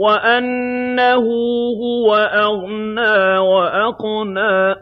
وَأَنَّهُ هُوَ أَغْنَىٰ وَأَقْنَىٰ